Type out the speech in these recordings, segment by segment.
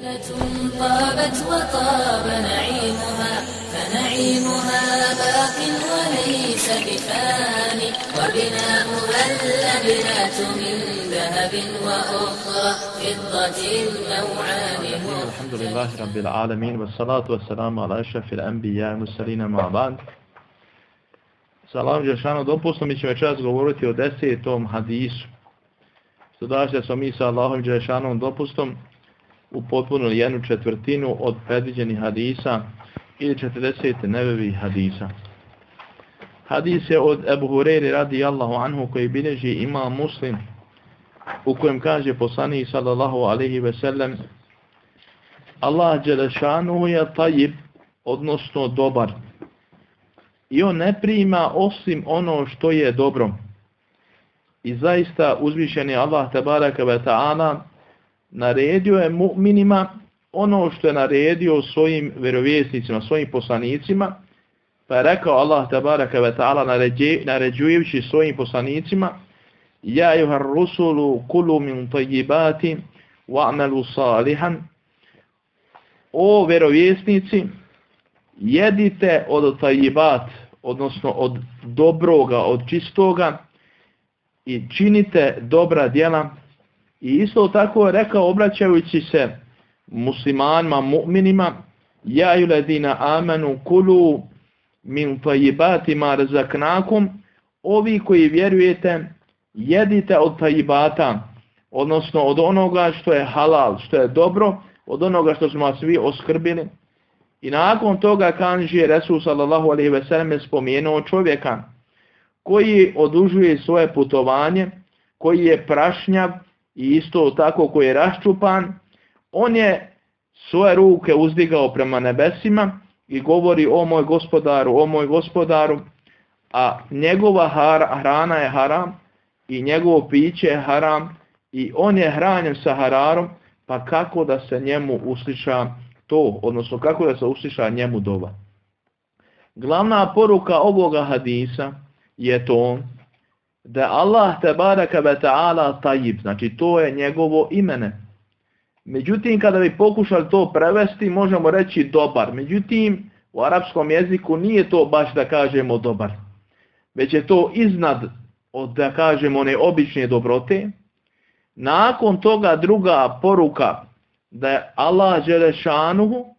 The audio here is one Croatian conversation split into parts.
طابت وطاب نعيمها فنعيمها باق وليس بفاني. وبناؤها اللبنات من ذهب وأخرى فضة النوعان الحمد لله رب العالمين والصلاة والسلام على أشرف الأنبياء والمرسلين مع بعد. Sa Allahom Đelšanu dopustom mi ćemo čas govoriti o desetom hadisu. Što daš da smo mi sa Allahom dopustom upotpunili jednu četvrtinu od predviđenih hadisa ili 40 nebevi hadisa. Hadis je od Ebu Hureyri radi Allahu anhu koji bilježi ima muslim u kojem kaže poslanik sallallahu alaihi ve sellem Allah Đelešanu je tajib, odnosno dobar. I on ne prima osim ono što je dobro. I zaista uzvišeni Allah tabaraka ve ta'ala naredio je mu'minima ono što je naredio svojim vjerovjesnicima, svojim poslanicima, pa je rekao Allah tabaraka ve ta'ala naređujući svojim poslanicima Ja juhar rusulu kulu min tajibati wa'malu salihan. O vjerovjesnici, jedite od tajibat, odnosno od dobroga, od čistoga i činite dobra djela i isto tako je rekao obraćajući se muslimanima, mu'minima, ja ledina amanu kulu min tajibatima razaknakum, ovi koji vjerujete, jedite od tajibata, odnosno od onoga što je halal, što je dobro, od onoga što smo svi oskrbili. I nakon toga kanži Resul sallallahu alaihi ve sellem spomenuo čovjeka koji odužuje svoje putovanje, koji je prašnjav, i isto tako koji je raščupan, on je svoje ruke uzdigao prema nebesima i govori o moj gospodaru, o moj gospodaru, a njegova hrana je haram i njegovo piće je haram i on je hranjen sa hararom, pa kako da se njemu usliša to, odnosno kako da se usliša njemu doba. Glavna poruka ovoga hadisa je to da Allah te baraka ve ta'ala tajib, znači to je njegovo imene. Međutim, kada bi pokušali to prevesti, možemo reći dobar. Međutim, u arapskom jeziku nije to baš da kažemo dobar. Već je to iznad od da kažemo one obične dobrote. Nakon toga druga poruka da je Allah Želešanuhu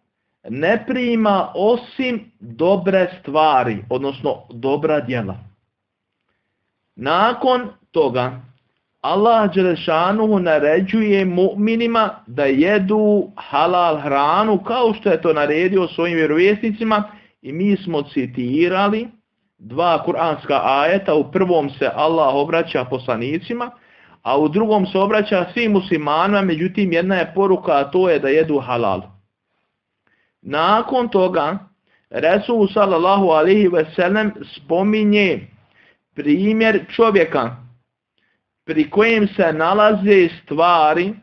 ne prima osim dobre stvari, odnosno dobra djela. Nakon toga Allah Đelešanuhu naređuje mu'minima da jedu halal hranu kao što je to naredio svojim vjerovjesnicima i mi smo citirali dva kuranska ajeta. U prvom se Allah obraća poslanicima, a u drugom se obraća svim muslimanima, međutim jedna je poruka, a to je da jedu halal. Nakon toga Resul sallallahu alaihi ve sellem spominje primjer čovjeka pri kojem se nalaze stvari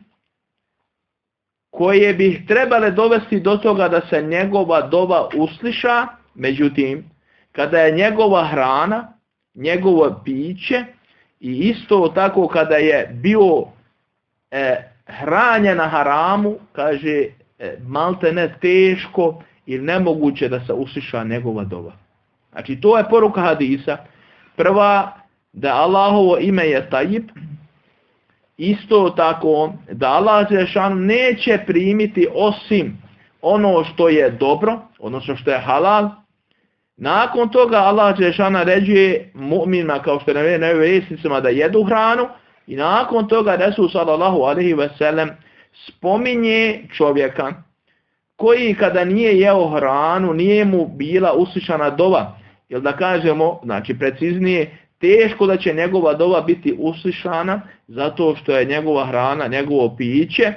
koje bi trebale dovesti do toga da se njegova doba usliša, međutim, kada je njegova hrana, njegovo piće i isto tako kada je bio e, hranjen na haramu, kaže, e, malte ne teško ili nemoguće da se usliša njegova doba. Znači, to je poruka hadisa. Prva, da Allahovo ime je tajib, isto tako da Allah Žešan neće primiti osim ono što je dobro, odnosno što je halal. Nakon toga Allah Žešan naređuje mu'minima kao što je na vjesnicima da jedu hranu. I nakon toga Resul sallallahu alaihi ve sellem spominje čovjeka koji kada nije jeo hranu nije mu bila uslišana dova Jel da kažemo, znači preciznije, teško da će njegova dova biti uslišana zato što je njegova hrana, njegovo piće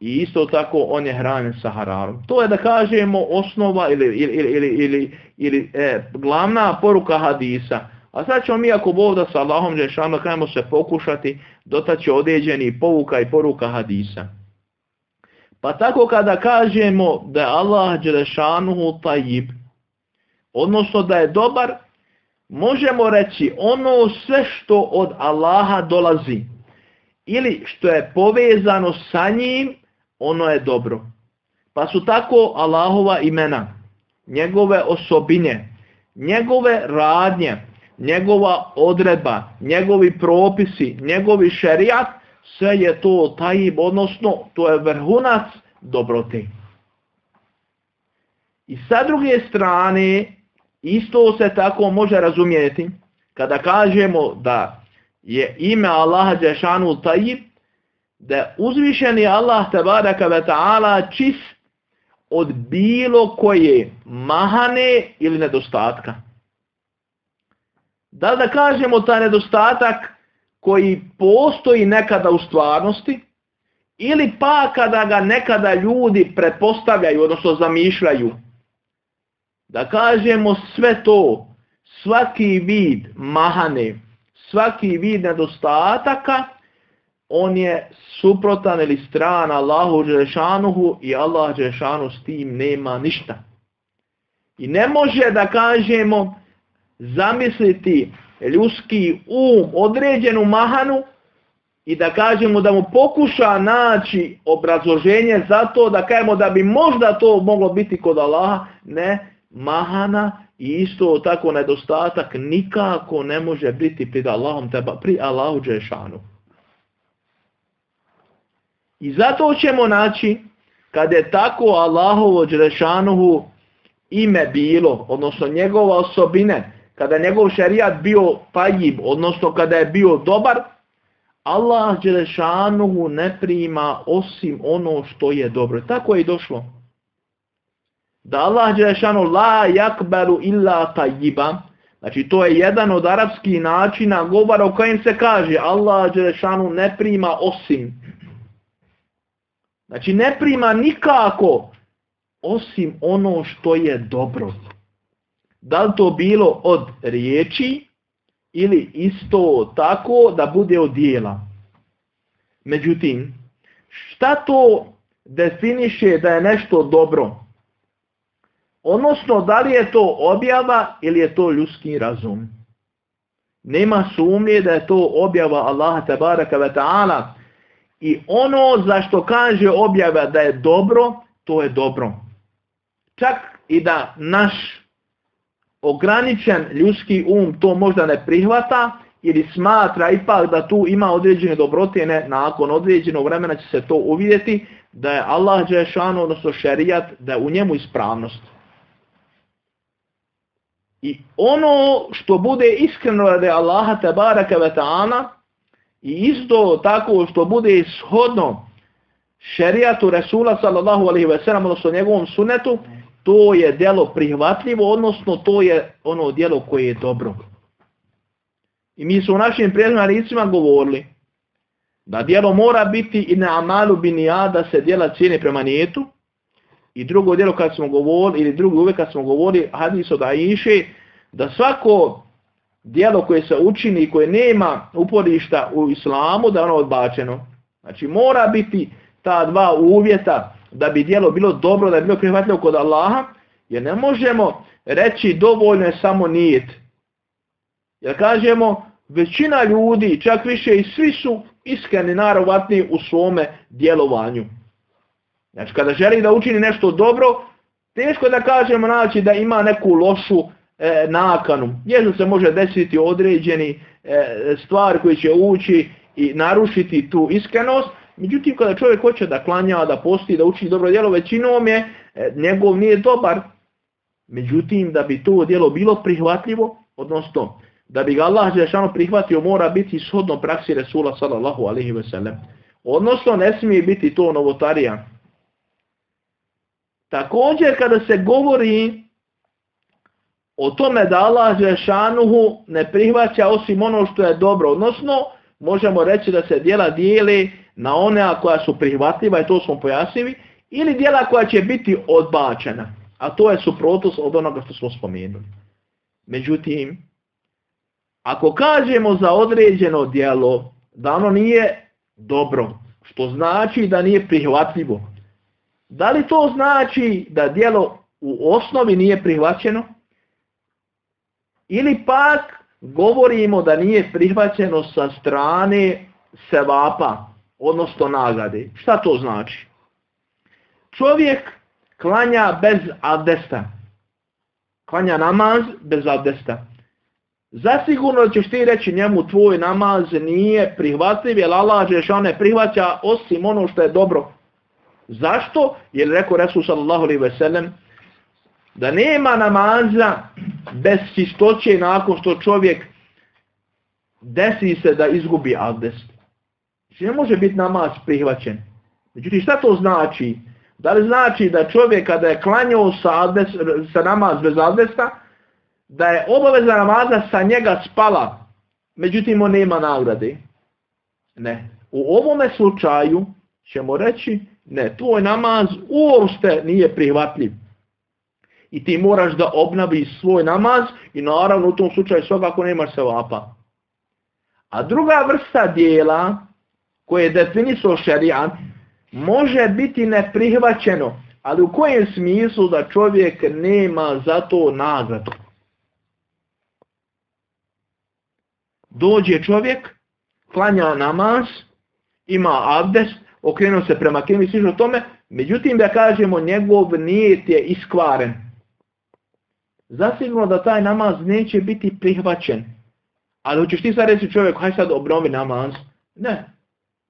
i isto tako on je hranjen sa hararom. To je da kažemo osnova ili, ili, ili, ili, ili e, glavna poruka hadisa. A sad ćemo mi ako Bog da sa Allahom Žešanu kajemo se pokušati dotaći određeni povuka i poruka hadisa. Pa tako kada kažemo da je Allah Đelešanuhu tajib, odnosno da je dobar, možemo reći ono sve što od Allaha dolazi ili što je povezano sa njim, ono je dobro. Pa su tako Allahova imena, njegove osobine, njegove radnje, njegova odredba, njegovi propisi, njegovi šerijat, sve je to tajib, odnosno to je vrhunac dobrote. I sa druge strane, isto se tako može razumjeti, kada kažemo da je ime Allaha Đešanu tajib, da uzvišeni Allah tabaraka ve ta'ala čist od bilo koje mahane ili nedostatka. Da da kažemo taj nedostatak koji postoji nekada u stvarnosti ili pa kada ga nekada ljudi pretpostavljaju, odnosno zamišljaju. Da kažemo sve to, svaki vid mahane, svaki vid nedostataka, on je suprotan ili stran Allahu Đešanuhu i Allah Đešanu s tim nema ništa. I ne može da kažemo zamisliti ljudski um, određenu mahanu i da kažemo da mu pokuša naći obrazloženje za to da kažemo da bi možda to moglo biti kod Allaha, ne, mahana i isto tako nedostatak nikako ne može biti pri Allahom teba, pri Allahu Đešanu. I zato ćemo naći, kad je tako Allahovo Đelešanuhu ime bilo, odnosno njegova osobine, kada je njegov šarijat bio tajib, odnosno kada je bio dobar, Allah Đelešanuhu ne prima osim ono što je dobro. Tako je i došlo. Da Allah Đelešanu la jakberu illa tajiba, znači to je jedan od arapskih načina govora u kojem se kaže Allah Đelešanu ne prima osim Znači ne prima nikako osim ono što je dobro. Da li to bilo od riječi ili isto tako da bude od dijela. Međutim, šta to definiše da je nešto dobro? Odnosno, da li je to objava ili je to ljudski razum? Nema sumnje da je to objava Allaha tabaraka wa ta'ala, i ono za što kaže objava da je dobro, to je dobro. Čak i da naš ograničen ljudski um to možda ne prihvata ili smatra ipak da tu ima određene dobrotine, nakon određenog vremena će se to uvidjeti da je Allah Đešanu, odnosno šerijat, da je u njemu ispravnost. I ono što bude iskreno je Allaha tabaraka ve ta'ana, i isto tako što bude ishodno šerijatu Resula sallallahu alaihi ve sellem, odnosno njegovom sunetu, to je djelo prihvatljivo, odnosno to je ono djelo koje je dobro. I mi su u našim prijeznaricima govorili da djelo mora biti i na amalu binija da se djela cijene prema nijetu. I drugo djelo kad smo govorili, ili drugo uvijek kad smo govorili hadis od Aisha, da svako dijelo koje se učini i koje nema uporišta u islamu, da ono odbačeno. Znači mora biti ta dva uvjeta da bi dijelo bilo dobro, da bi bilo prihvatljivo kod Allaha, jer ne možemo reći dovoljno je samo nijet. Jer kažemo, većina ljudi, čak više i svi su iskreni narovatni u svome djelovanju. Znači kada želi da učini nešto dobro, teško da kažemo znači da ima neku lošu e, nakanu. Jesu se može desiti određeni e, stvari koji će ući i narušiti tu iskrenost, međutim kada čovjek hoće da klanja, da posti, da uči dobro djelo, većinom je, e, njegov nije dobar. Međutim, da bi to djelo bilo prihvatljivo, odnosno da bi ga Allah Žešano prihvatio, mora biti shodno praksi Resula sallallahu alaihi ve sellem. Odnosno, ne smije biti to novotarija. Također, kada se govori o tome da Allah Žešanuhu ne prihvaća osim ono što je dobro. Odnosno, možemo reći da se dijela dijeli na one koja su prihvatljiva i to smo pojasnili, ili dijela koja će biti odbačena. A to je suprotus od onoga što smo spomenuli. Međutim, ako kažemo za određeno dijelo da ono nije dobro, što znači da nije prihvatljivo, da li to znači da dijelo u osnovi nije prihvaćeno? Ili pak govorimo da nije prihvaćeno sa strane sevapa, odnosno nagrade. Šta to znači? Čovjek klanja bez abdesta. Klanja namaz bez abdesta. Zasigurno ćeš ti reći njemu tvoj namaz nije prihvatljiv, jer Allah ne prihvaća osim ono što je dobro. Zašto? Jer rekao Resul sallallahu alaihi ve sellem da nema namaza bez čistoće nakon što čovjek desi se da izgubi abdest. Znači ne može biti namaz prihvaćen. Međutim, šta to znači? Da li znači da čovjek kada je klanjao sa, sa namaz bez abdesta, da je obaveza namaza sa njega spala, međutim on nema nagrade? Ne. U ovome slučaju ćemo reći, ne, tvoj namaz uopšte nije prihvatljiv. I ti moraš da obnaviš svoj namaz i naravno u tom slučaju svakako nemaš se vapa. A druga vrsta dijela koje je definisao šerijat može biti neprihvaćeno, ali u kojem smislu da čovjek nema za to nagradu. Dođe čovjek, klanja namaz, ima abdest, okrenuo se prema kemi i tome, međutim da kažemo njegov nijet je iskvaren. Zasigurno da taj namaz neće biti prihvaćen. Ali hoćeš ti sad reći čovjek, hajde sad obnovi namaz? Ne.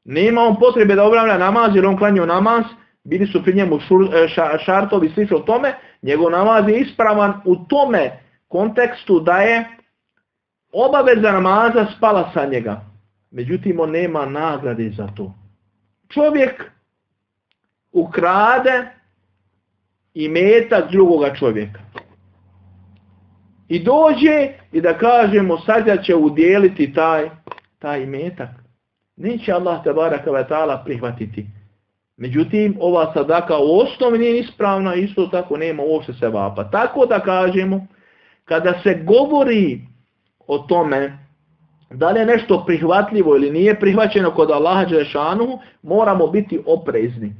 Nema on potrebe da obravlja namaz jer on klanio namaz, bili su pri njemu e, šartovi slično tome, njegov namaz je ispravan u tome kontekstu da je obaveza namaza spala sa njega. Međutim, on nema nagrade za to. Čovjek ukrade i drugoga čovjeka. I dođe i da kažemo sad će udjeliti taj, taj metak. Neće Allah te baraka ta'ala prihvatiti. Međutim, ova sadaka u osnovi nije ispravna, isto tako nema uopšte se vapa. Tako da kažemo, kada se govori o tome da li je nešto prihvatljivo ili nije prihvaćeno kod Allaha Đelešanu, moramo biti oprezni.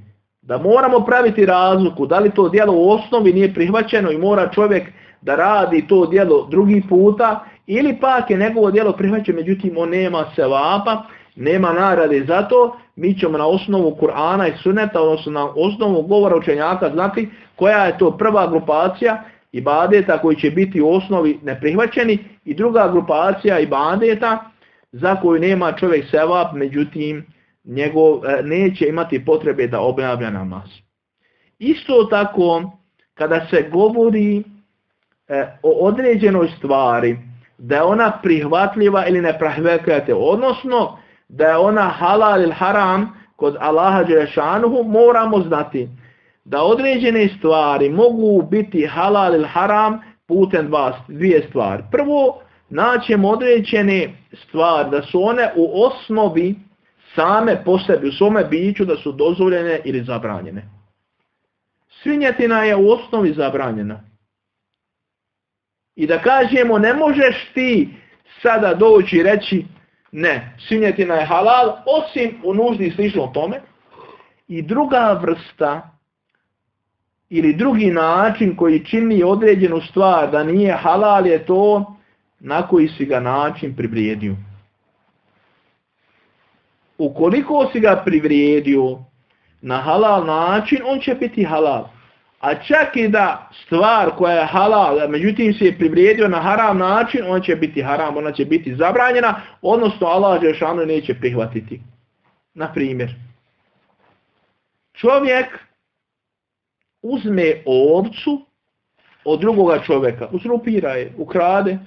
Da moramo praviti razliku, da li to djelo u osnovi nije prihvaćeno i mora čovjek da radi to djelo drugi puta, ili pak je njegovo djelo prihvaćeno, međutim on nema sevapa, nema narade za to, mi ćemo na osnovu Kur'ana i Suneta, odnosno na osnovu govora učenjaka znati koja je to prva grupacija ibadeta koji će biti u osnovi neprihvaćeni i druga grupacija ibadeta za koju nema čovjek sevap, međutim njegov, e, neće imati potrebe da obnavlja namaz. Isto tako, kada se govori e, o određenoj stvari, da je ona prihvatljiva ili neprihvatljiva, odnosno da je ona halal ili haram kod Allaha Đelešanuhu, moramo znati da određene stvari mogu biti halal ili haram putem dva, dvije stvari. Prvo, naćemo određene stvari da su one u osnovi same po sebi, u svome biću da su dozvoljene ili zabranjene. Svinjetina je u osnovi zabranjena. I da kažemo ne možeš ti sada doći i reći ne, svinjetina je halal, osim u nuždi slično tome. I druga vrsta ili drugi način koji čini određenu stvar da nije halal je to na koji si ga način privrijedio. Ukoliko si ga privrijedio na halal način, on će biti halal. A čak i da stvar koja je halal, međutim se je privrijedio na haram način, on će biti haram, ona će biti zabranjena, odnosno Allah Žešanu neće prihvatiti. Na primjer, čovjek uzme ovcu od drugoga čovjeka, uzrupira je, ukrade,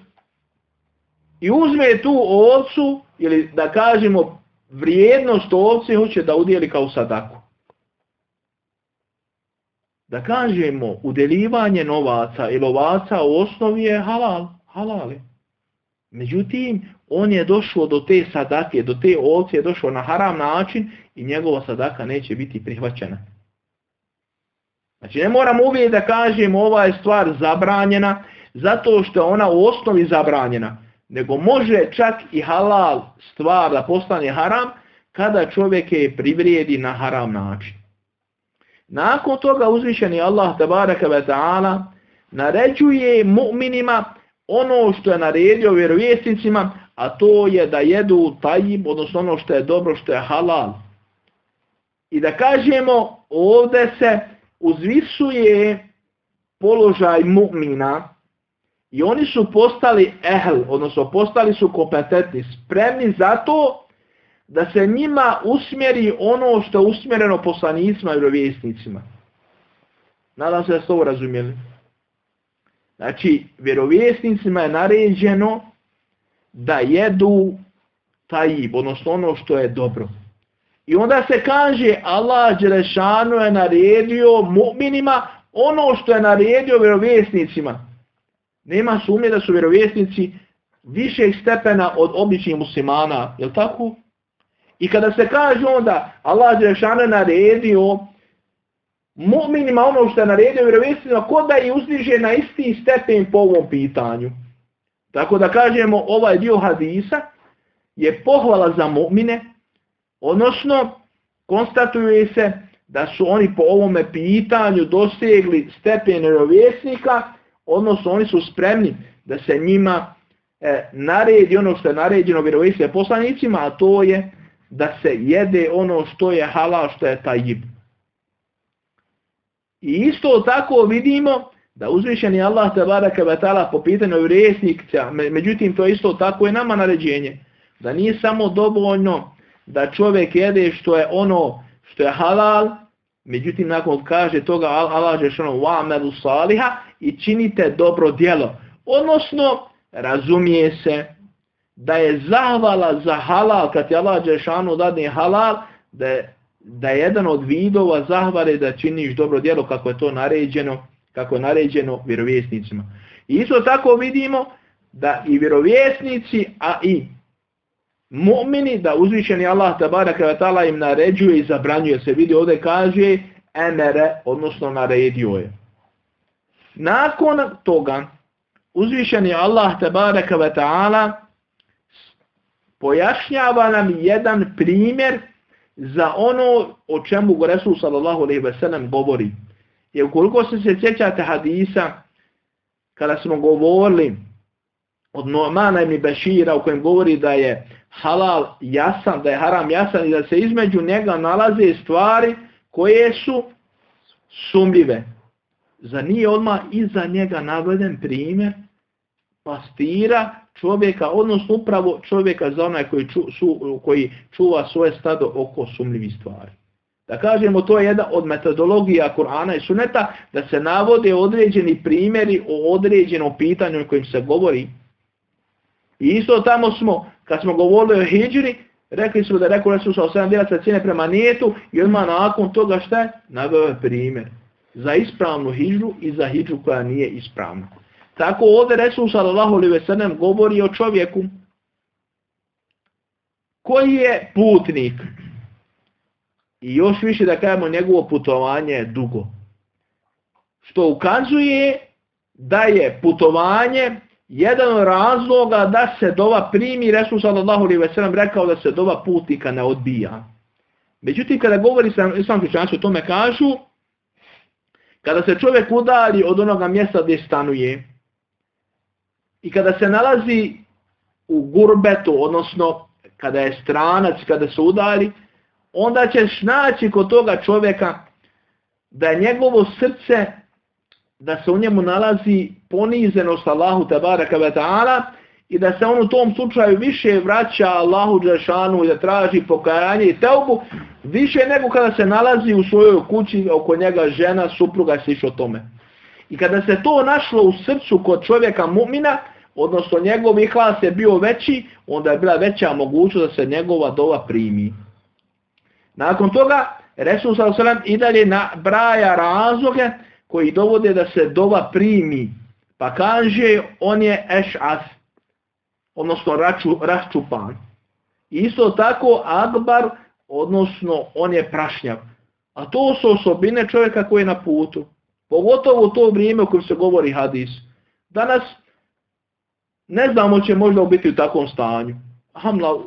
i uzme tu ovcu, ili da kažemo vrijednost ovce, hoće da udjeli kao sadaku da kažemo udeljivanje novaca ili ovaca u osnovi je halal, halal Međutim, on je došao do te sadake, do te ovce je došao na haram način i njegova sadaka neće biti prihvaćena. Znači ne moramo uvijek da kažemo ova je stvar zabranjena zato što je ona u osnovi zabranjena, nego može čak i halal stvar da postane haram kada čovjek je privrijedi na haram način. Nakon toga uzvišeni Allah tabaraka wa ta'ala naređuje mu'minima ono što je naredio vjerovjesnicima, a to je da jedu tajib, odnosno ono što je dobro, što je halal. I da kažemo, ovdje se uzvisuje položaj mu'mina i oni su postali ehl, odnosno postali su kompetentni, spremni za to da se njima usmjeri ono što je usmjereno poslanicima i vjerovjesnicima. Nadam se da ste ovo razumjeli. Znači, vjerovjesnicima je naređeno da jedu tajib, odnosno ono što je dobro. I onda se kaže Allah Đelešanu je naredio mu'minima ono što je naredio vjerovjesnicima. Nema sumnje da su vjerovjesnici višeg stepena od običnih muslimana, jel tako? I kada se kaže onda Allah Đelešanu je naredio mu'minima ono što je naredio vjerovjesnicima, ko da je uzdiže na isti stepen po ovom pitanju. Tako da kažemo ovaj dio hadisa je pohvala za mu'mine, odnosno konstatuje se da su oni po ovome pitanju dosegli stepen vjerovjesnika, odnosno oni su spremni da se njima e, naredi ono što je naređeno vjerovjesnicima poslanicima, a to je da se jede ono što je halal, što je tajib. I isto tako vidimo da uzvišeni Allah te baraka batala po pitanju vjerovjesnika, međutim to isto tako je nama naređenje, da nije samo dovoljno da čovjek jede što je ono što je halal, međutim nakon kaže toga Allah što wa saliha i činite dobro djelo. Odnosno, razumije se da je zahvala za halal, kad je Allah Đešanu dadne halal, da je, da je jedan od vidova zahvale da činiš dobro djelo kako je to naređeno, kako je naređeno vjerovjesnicima. I isto tako vidimo da i vjerovjesnici, a i mu'mini, da uzvišeni Allah tabaraka wa ta'ala im naređuje i zabranjuje. Se vidi ovdje kaže emere, odnosno naredio je. Nakon toga, uzvišeni Allah tabaraka wa ta'ala pojašnjava nam jedan primjer za ono o čemu Resul sallallahu alaihi ve sellem govori. I ukoliko se sjećate hadisa, kada smo govorili od Nu'mana ibn Bešira u kojem govori da je halal jasan, da je haram jasan i da se između njega nalaze stvari koje su sumljive. Za nije odmah iza njega naveden primjer pastira čovjeka, odnosno upravo čovjeka za onaj koji, ču, su, koji čuva svoje stado oko sumljivih stvari. Da kažemo, to je jedna od metodologija Kur'ana i Suneta, da se navode određeni primjeri o određenom pitanju o kojim se govori. I isto tamo smo, kad smo govorili o hijđri, rekli smo da rekao Resul sa 7 djelaca cijene prema nijetu i odmah nakon toga šta je? Naveo je primjer za ispravnu hijđu i za hijđu koja nije ispravna. Tako ovdje Resul sallallahu alaihi govori o čovjeku koji je putnik. I još više da kažemo njegovo putovanje je dugo. Što ukazuje da je putovanje jedan od razloga da se dova primi. Resul sallallahu alaihi ve sellem rekao da se dova putnika ne odbija. Međutim, kada govori sam, islam o tome kažu, kada se čovjek udali od onoga mjesta gdje stanuje, i kada se nalazi u gurbetu, odnosno kada je stranac, kada se udali, onda ćeš naći kod toga čovjeka da je njegovo srce, da se u njemu nalazi ponizenost Allahu tabaraka wa ta'ala i da se on u tom slučaju više vraća Allahu Đešanu i da traži pokajanje i teubu, više nego kada se nalazi u svojoj kući oko njega žena, supruga i o tome. I kada se to našlo u srcu kod čovjeka mu'mina, odnosno njegov ihlas je bio veći, onda je bila veća mogućnost da se njegova dova primi. Nakon toga, Resul s.a.v. i dalje nabraja razloge koji dovode da se dova primi. Pa kaže, on je eš'as, odnosno raču, raščupan. Isto tako, akbar, odnosno on je prašnjav. A to su osobine čovjeka koji je na putu. Pogotovo u to vrijeme u kojem se govori hadis. Danas ne znamo će možda biti u takvom stanju. Hamla,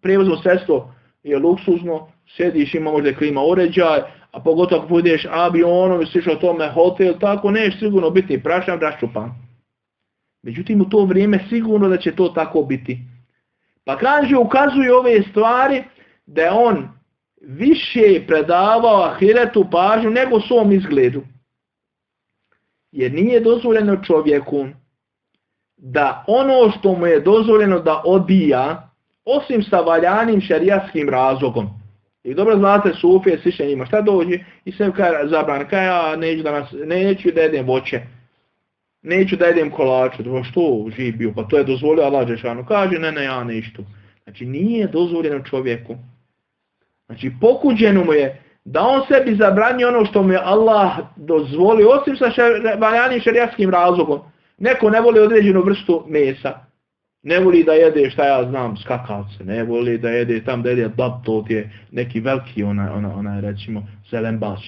prijevozno sredstvo je luksuzno, sjediš, ima možda klima uređaj, a pogotovo ako budeš avionom i o tome hotel, tako neš sigurno biti prašan, raščupan. Međutim, u to vrijeme sigurno da će to tako biti. Pa kaže, ukazuje ove stvari da je on više predavao ahiretu pažnju nego svom izgledu. Jer nije dozvoljeno čovjeku da ono što mu je dozvoljeno da odbija, osim sa valjanim šarijatskim razlogom. I dobro znate sufije, sliše njima, šta dođe i sve kaj zabran, kaj ja neću da, nas, neću da jedem voće, neću da jedem kolače, dobro što živ pa to je dozvolio Allah Žešanu, kaže ne, ne, ja neću. Znači nije dozvoljeno čovjeku. Znači pokuđeno mu je da on sebi zabrani ono što mu je Allah dozvolio, osim sa valjanim šarijatskim razlogom. Neko ne voli određenu vrstu mesa. Ne voli da jede šta ja znam skakavce, ne voli da jede tam da jede to je neki veliki onaj, ona, ona, recimo zelenbač.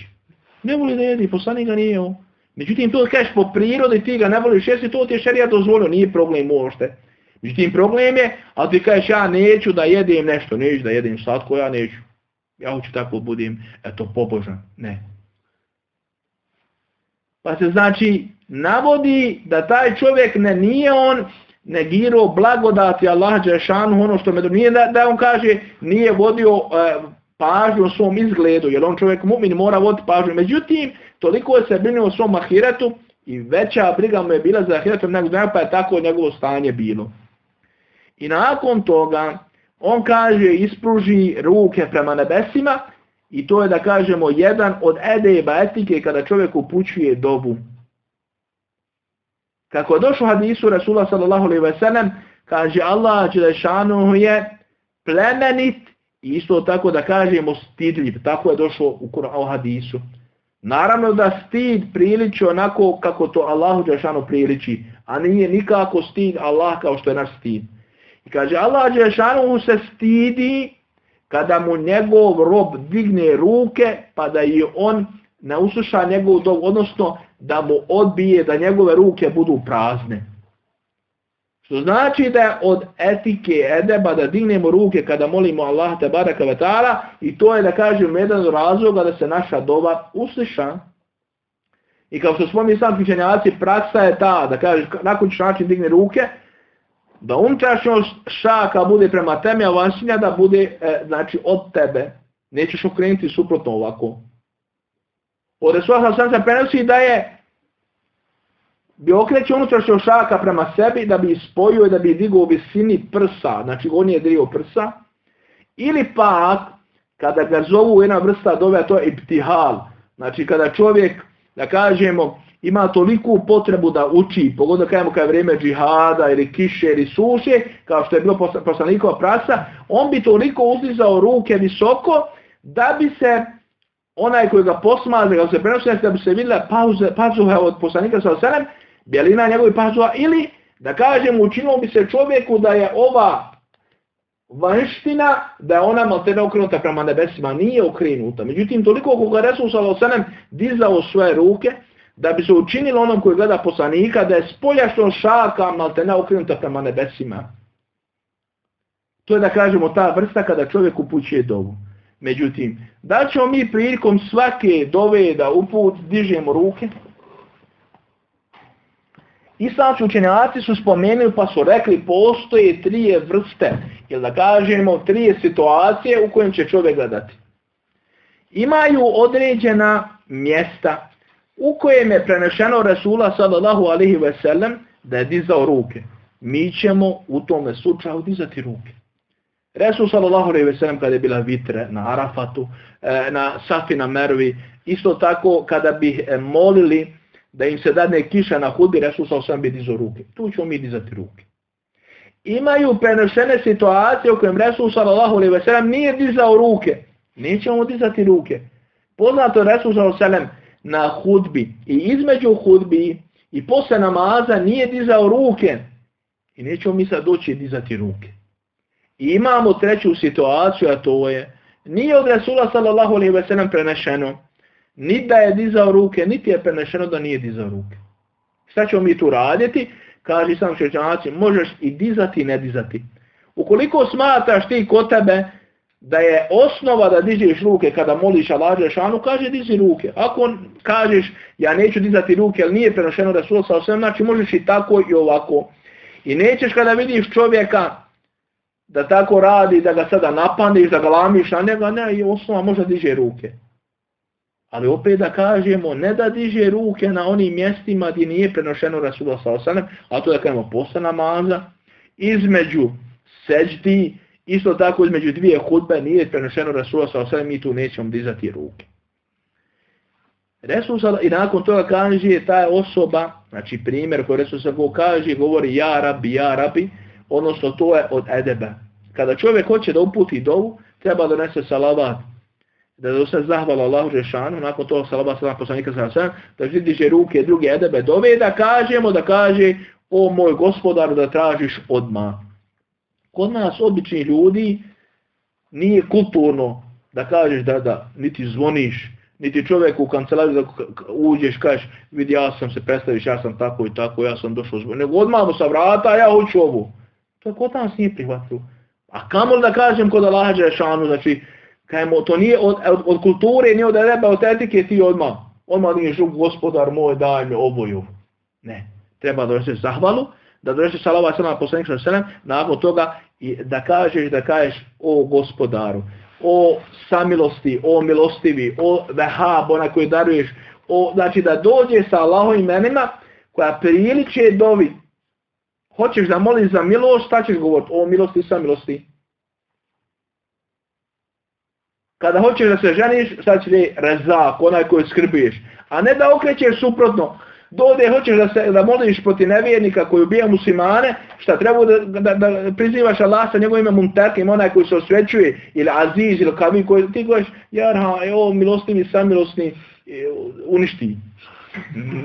Ne voli da jede, poslanik ga nije ovo. Međutim, to kažeš po prirodi, ti ga ne voliš, jesi to ti je šarija dozvolio, nije problem uopšte. Međutim, problem je, ali ti kažeš ja neću da jedem nešto, neću da jedem slatko, ja neću. Ja hoću tako budim, eto, pobožan. Ne. Pa se znači, navodi da taj čovjek ne nije on negirao blagodati Allah Đešanu, ono što me nije da, da on kaže nije vodio e, pažnju o svom izgledu, jer on čovjek mu'min mora voditi pažnju. Međutim, toliko je se brinuo o svom ahiretu i veća briga mu je bila za ahiretom nego pa je tako njegovo stanje bilo. I nakon toga on kaže ispruži ruke prema nebesima i to je da kažemo jedan od edeba etike kada čovjek upućuje dobu. Kako došlo hadisu Rasula sallallahu alaihi ve sellem, kaže Allah Đelešanu je plemenit i isto tako da kažemo stidljiv. Tako je došlo u Kur'anu hadisu. Naravno da stid priliči onako kako to Allahu Đelešanu priliči, a nije nikako stid Allah kao što je naš stid. I kaže Allah Đelešanu se stidi kada mu njegov rob digne ruke pa da je on ne usluša njegov dov, odnosno da mu odbije, da njegove ruke budu prazne. Što znači da je od etike edeba da dignemo ruke kada molimo Allah te baraka vetara i to je da kažem jedan razloga da se naša dova usliša. I kao što smo sam učenjaci, praksa je ta da kaže nakon ćeš način digne ruke, da unutrašnjost šaka bude prema teme, a vanjšinja da bude e, znači od tebe. Nećeš okrenuti suprotno ovako. Od Resula sam se prenosi da je bi okreće unutrašnjeg šaka prema sebi da bi spojio i da bi digao u visini prsa, znači on je dio prsa, ili pak kada ga zovu jedna vrsta dove, to je iptihal, znači kada čovjek, da kažemo, ima toliku potrebu da uči, pogodno kažemo kada je vrijeme džihada ili kiše ili suše, kao što je bilo poslanikova prasa, on bi toliko uzdizao ruke visoko da bi se onaj koji ga posmaže, ga se prenosi, da bi se vidjela pauze, pazuha od poslanika sa osanem, bjelina njegovih pazuha, ili da kažem učinilo bi se čovjeku da je ova vanština, da je ona maltene okrenuta prema nebesima, nije okrenuta. Međutim, toliko koga Resul sa dizao svoje ruke, da bi se učinilo onom koji gleda poslanika, da je spoljašno šaka maltene okrenuta prema nebesima. To je da kažemo ta vrsta kada čovjek upućuje dovu. Međutim, da ćemo mi prilikom svake dove da uput dižemo ruke? Islamski učenjaci su spomenuli pa su rekli postoje trije vrste, ili da kažemo trije situacije u kojem će čovjek gledati. Imaju određena mjesta u kojem je prenešeno Rasula sallallahu alihi veselem da je dizao ruke. Mi ćemo u tome slučaju dizati ruke. Resul sallallahu alejhi ve sellem kada je bila vitre na Arafatu, e, na Safi na Mervi, isto tako kada bi e, molili da im se dadne kiša na hudbi, Resul sallallahu alejhi bi dizao ruke. Tu ćemo mi dizati ruke. Imaju prenošene situacije u kojem Resul sallallahu alejhi ve sellem nije dizao ruke. Nećemo dizati ruke. Poznato Resul sallallahu alejhi na hudbi i između hudbi i posle namaza nije dizao ruke. I nećemo mi sad doći dizati ruke. I imamo treću situaciju, a to je, nije od Resula sallallahu alaihi ve sellem prenešeno, ni da je dizao ruke, niti je prenešeno da nije dizao ruke. Šta ćemo mi tu raditi? Kaže sam šećanaci, možeš i dizati i ne dizati. Ukoliko smatraš ti kod tebe da je osnova da dižeš ruke kada moliš Allah šanu, kaže dizi ruke. Ako kažeš ja neću dizati ruke, ali nije prenošeno da su znači možeš i tako i ovako. I nećeš kada vidiš čovjeka da tako radi, da ga sada napaniš, da ga lamiš na njega, ne, i osnova možda diže ruke. Ali opet da kažemo, ne da diže ruke na onim mjestima gdje nije prenošeno Rasulullah s.a.v. a to da kažemo posle namaza, između seđdi, isto tako između dvije hudbe nije prenošeno Rasulullah s.a.v. mi tu nećemo dizati ruke. Resul i nakon toga kaže ta osoba, znači primjer koji Resul kaže, govori ja rabi, ja rabi, odnosno to je od edebe. Kada čovjek hoće da uputi dovu, treba donese salavat, da donese zahvala Allahu Žešanu, nakon toga salavat salam poslanika sa sam, da vidiše ruke druge edebe dove, da kažemo, da kaže, o moj gospodar, da tražiš odmah. Kod nas, obični ljudi, nije kulturno da kažeš da, da niti zvoniš, niti čovjek u kancelariju da uđeš, kažeš, vidi ja sam se predstaviš, ja sam tako i tako, ja sam došao zbog, nego odmah mu sa vrata, ja hoću ovu. To nas nije prihvatilo. A kamo da kažem kod Allaha Đelešanu, znači, kajmo, to nije od, od, od kulture, nije od reba, od etike, ti odmah, odmah nije žug, gospodar moj, daj mi oboju. Ne, treba se zahvalu, da dođeš salava sallam poslanik sallam, nakon toga i da kažeš, da kažeš o gospodaru, o samilosti, o milostivi, o vehab, onaj koji daruješ, o, znači da dođe sa Allahovim imenima koja priliče dovi. Hoćeš da moliš za milost, šta ćeš govoriti? O milosti i samilosti. Kada hoćeš da se ženiš, sad će rezak, onaj koji skrbiješ. A ne da okrećeš suprotno. Dode hoćeš da se da moliš protiv nevjernika koji ubija muslimane, šta treba da, da, da prizivaš Allah sa njegovim ime Muntakim, onaj koji se osvećuje, ili Aziz, ili Kavi, koji ti goš, jarha, evo, milostivni, samilosni, uništi.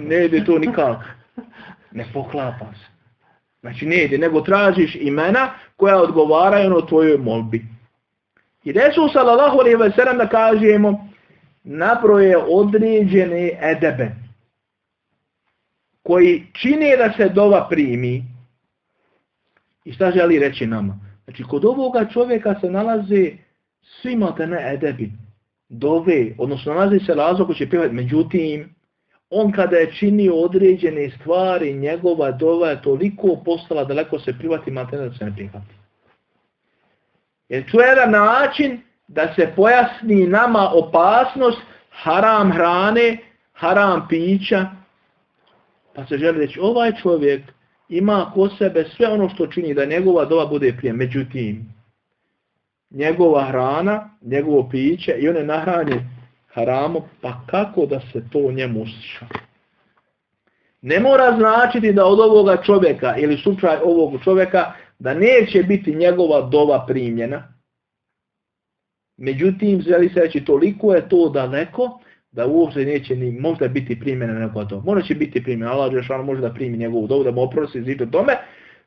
Ne ide to nikak. Ne poklapa se. Znači ne ide, nego tražiš imena koja odgovaraju na tvojoj molbi. I Resul sallallahu alaihi wa sallam da kažemo, naproje određene edebe koji čine da se dova primi. I šta želi reći nama? Znači, kod ovoga čovjeka se nalaze svi ne edebi, dove, odnosno nalazi se razlog koji će pjevati. Međutim, on kada je činio određene stvari, njegova dova je toliko postala daleko se privati materne da se ne prihvati. Jer to je jedan način da se pojasni nama opasnost haram hrane, haram pića, pa se želi reći, ovaj čovjek ima ko sebe sve ono što čini da njegova dova bude prije. Međutim, njegova hrana, njegovo piće i on je nahranjen haramom, pa kako da se to njemu usliša? Ne mora značiti da od ovoga čovjeka ili slučaj ovog čovjeka da neće biti njegova dova primljena. Međutim, želi se reći, toliko je to daleko da uopće neće ni možda biti primjena nego to. Možda će biti primjena, Allah Đelšanu može da primi njegovu dovu, da mu oprosti ziđe tome.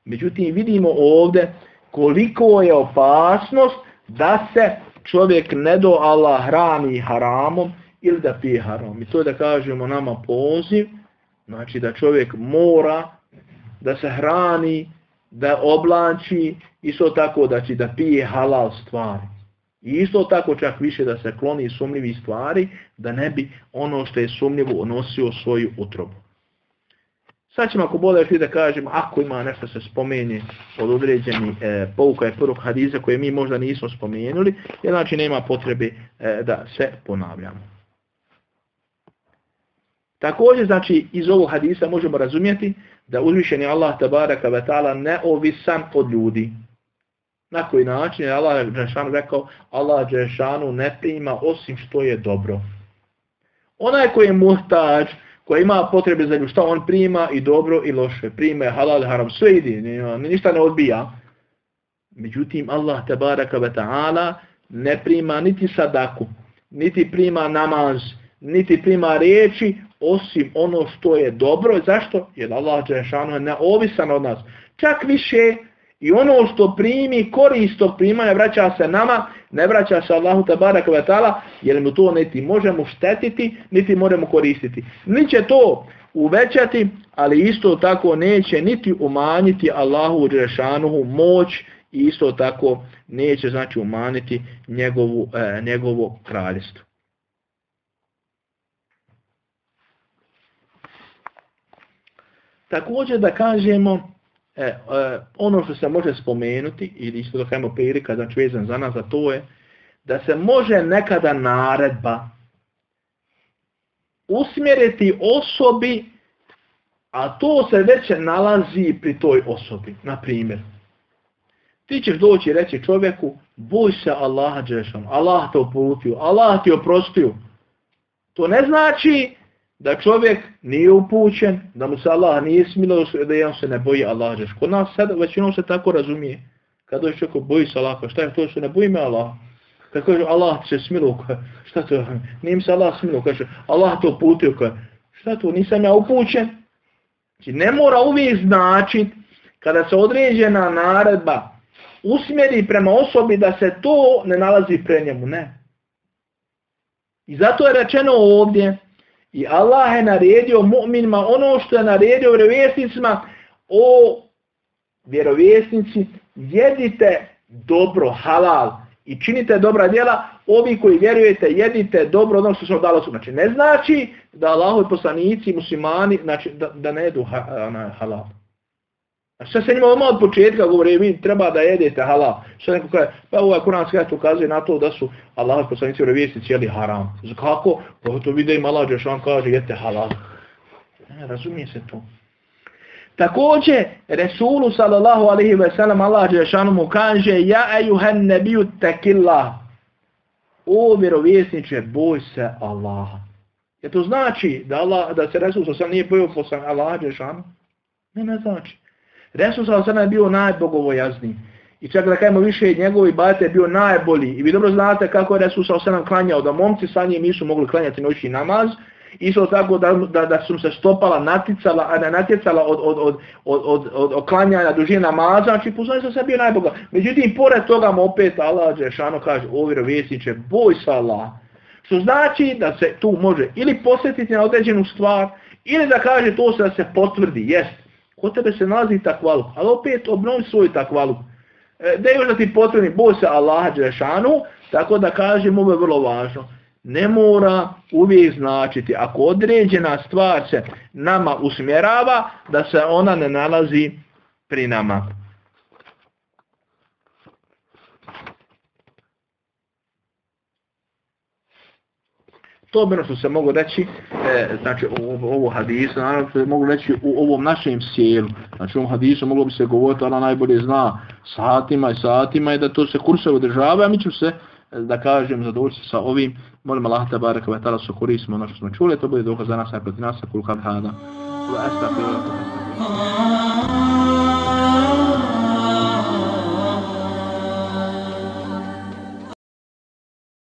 Međutim, vidimo ovdje koliko je opasnost da se čovjek ne do Allah hrani haramom ili da pije haramom. I to je da kažemo nama poziv, znači da čovjek mora da se hrani, da oblači, isto tako da će da pije halal stvari. I isto tako čak više da se kloni sumnjivi stvari, da ne bi ono što je sumnjivo unosio svoju utrobu. Sad ćemo ako bude da kažem, ako ima nešto se spomeni od određenih e, pouka i prvog hadiza koje mi možda nismo spomenuli, jer znači nema potrebe e, da se ponavljamo. Također, znači, iz ovog hadisa možemo razumjeti da uzvišeni Allah tabaraka wa ta'ala neovisan od ljudi. Na koji način je Allah Đešanu rekao, Allah Đešanu ne prima osim što je dobro. Onaj koji je muhtač, koji ima potrebe za ljubav, šta on prima i dobro i loše, prima je halal, haram, sve ide, ništa ne odbija. Međutim, Allah tabaraka wa ta'ala ne prima niti sadaku, niti prima namaz, niti prima riječi, osim ono što je dobro. Zašto? Jer Allah je neovisan od nas. Čak više i ono što primi, korist tog primanja vraća se nama, ne vraća se Allahu tabaraka wa ta'ala, jer mu to niti možemo štetiti, niti možemo koristiti. Ni će to uvećati, ali isto tako neće niti umanjiti Allahu Đešanuhu moć i isto tako neće znači umanjiti njegovu, e, njegovo kraljestvo. Također da kažemo e, e, ono što se može spomenuti, ili isto da kajemo prilika, znači vezan za nas, a to je da se može nekada naredba usmjeriti osobi, a to se već nalazi pri toj osobi. Na primjer, ti ćeš doći i reći čovjeku, boj se Allaha Allah te uputio, Allah ti oprostio. To ne znači da čovjek nije upućen, da mu se Allah nije smilo, da on se ne boji Allah Đešan. Kod nas sad većinom se tako razumije. Kad dođe čovjek, boji se Allaha, šta je to što ne boji me Allah? Kad kaže Allah se smilo, šta to, nije mi se Allah smilo, kaže Allah to uputio, šta to, nisam ja upućen. Znači ne mora uvijek značiti kada se određena naredba usmjeri prema osobi da se to ne nalazi pre njemu, ne. I zato je rečeno ovdje, i Allah je naredio mu'minima ono što je naredio vjerovjesnicima, o vjerovjesnici, jedite dobro, halal, i činite dobra djela, ovi koji vjerujete, jedite dobro ono što se dalo su. Znači, ne znači da Allahovi poslanici, muslimani, znači da, da ne jedu ha, halal. A što se njima odmah od početka govori, vi treba da jedete halal. Što neko kaže, pa ovaj kuranski ajat ukazuje na to da su Allah poslanici revijesti cijeli haram. Kako? Pa to vide im Allah Đešan kaže, jedete halal. Ne, razumije se to. Također, Resulu sallallahu alaihi ve sellem Allah Đešanu mu kaže, ja ejuhen nebiju tekillah. O vjerovjesniče, boj se Allaha. Je to znači da, Allah, da se Resul sallallahu nije bojio poslan Allah Đešanu? Ne, ne znači. Resul sallallahu je bio najbogovojazniji. I čak da kajemo više njegovi bajte je bio najbolji. I vi dobro znate kako je Resul sallallahu klanjao, da momci sa njim nisu mogli klanjati noći namaz, Isto tako da, da, da su se stopala, naticala, a ne natjecala od, od, od, od, od, od oklanjanja dužine namaza, znači sam se bio najboga. Međutim, pored toga mu opet Allah Đešano kaže, o vjerovjesniče, boj sa Allah. Što znači da se tu može ili posjetiti na određenu stvar, ili da kaže to se da se potvrdi, jest. Kod tebe se nalazi takvaluk, ali opet obnovi svoj takvaluk. E, da još da ti potvrdi, boj se Allah Đešanu, tako da kažem, ovo je vrlo važno ne mora uvijek značiti. Ako određena stvar se nama usmjerava, da se ona ne nalazi pri nama. To bi ono što se mogu reći, e, znači u ovo hadisu, naravno se mogu reći u ovom našem sjelu. Znači u ovom hadisu moglo bi se govoriti, ona najbolje zna satima i satima i da to se kurse održava, a mi ću se da kažem zadovoljstvo sa ovim. Molim Allah te barek ve taala koristimo ono što smo čuli, to bude dokaz za nas i protiv nas, kul kad hada. Wa.